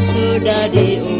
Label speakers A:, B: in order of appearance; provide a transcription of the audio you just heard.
A: sudah diulang